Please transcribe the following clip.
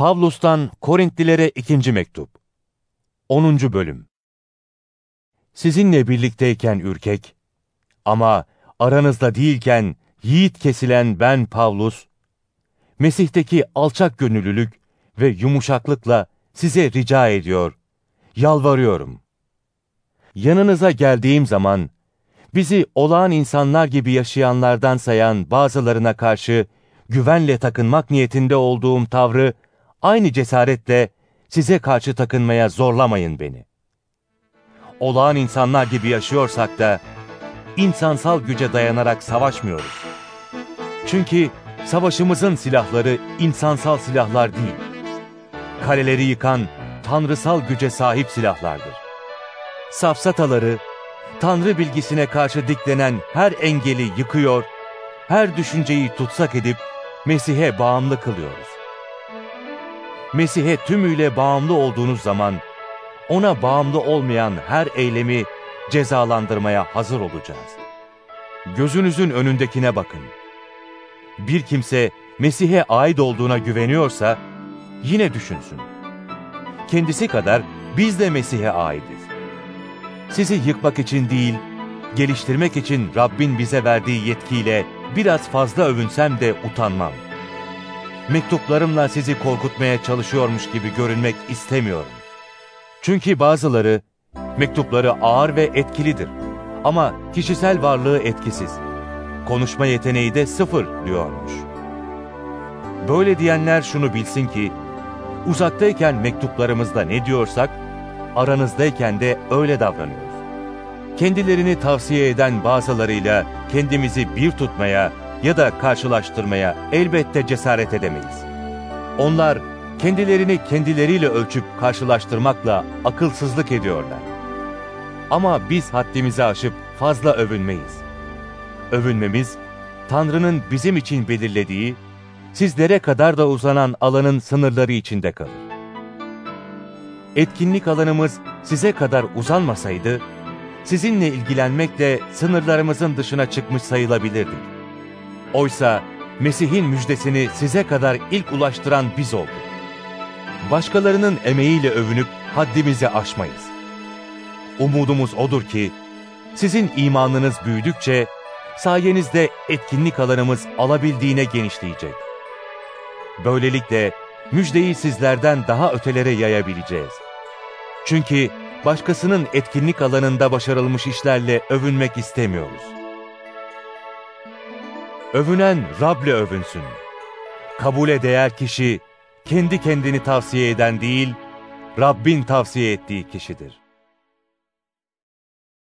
Pavlus'tan Korintlilere ikinci mektup. 10. bölüm. Sizinle birlikteyken ürkek ama aranızda değilken yiğit kesilen ben Pavlus, Mesih'teki alçak gönüllülük ve yumuşaklıkla size rica ediyor, yalvarıyorum. Yanınıza geldiğim zaman, bizi olağan insanlar gibi yaşayanlardan sayan bazılarına karşı güvenle takınmak niyetinde olduğum tavrı aynı cesaretle size karşı takınmaya zorlamayın beni. Olağan insanlar gibi yaşıyorsak da insansal güce dayanarak savaşmıyoruz. Çünkü savaşımızın silahları insansal silahlar değil. Kaleleri yıkan tanrısal güce sahip silahlardır. Safsataları, tanrı bilgisine karşı diklenen her engeli yıkıyor, her düşünceyi tutsak edip Mesih'e bağımlı kılıyoruz. Mesih'e tümüyle bağımlı olduğunuz zaman, ona bağımlı olmayan her eylemi cezalandırmaya hazır olacağız. Gözünüzün önündekine bakın. Bir kimse Mesih'e ait olduğuna güveniyorsa, yine düşünsün. Kendisi kadar biz de Mesih'e aitiz. Sizi yıkmak için değil, geliştirmek için Rabbin bize verdiği yetkiyle biraz fazla övünsem de utanmam. Mektuplarımla sizi korkutmaya çalışıyormuş gibi görünmek istemiyorum. Çünkü bazıları mektupları ağır ve etkilidir ama kişisel varlığı etkisiz. Konuşma yeteneği de sıfır diyormuş. Böyle diyenler şunu bilsin ki, uzaktayken mektuplarımızda ne diyorsak, aranızdayken de öyle davranıyoruz. Kendilerini tavsiye eden bazılarıyla kendimizi bir tutmaya ya da karşılaştırmaya elbette cesaret edemeyiz. Onlar kendilerini kendileriyle ölçüp karşılaştırmakla akılsızlık ediyorlar. Ama biz haddimizi aşıp fazla övünmeyiz. Övünmemiz, Tanrı'nın bizim için belirlediği, sizlere kadar da uzanan alanın sınırları içinde kalır. Etkinlik alanımız size kadar uzanmasaydı, sizinle ilgilenmekle sınırlarımızın dışına çıkmış sayılabilirdik. Oysa Mesih'in müjdesini size kadar ilk ulaştıran biz olduk. Başkalarının emeğiyle övünüp haddimizi aşmayız. Umudumuz odur ki, sizin imanınız büyüdükçe, sayenizde etkinlik alanımız alabildiğine genişleyecek. Böylelikle müjdeyi sizlerden daha ötelere yayabileceğiz. Çünkü başkasının etkinlik alanında başarılmış işlerle övünmek istemiyoruz. Övünen Rab'le övünsün. Kabule değer kişi, kendi kendini tavsiye eden değil, Rabbin tavsiye ettiği kişidir.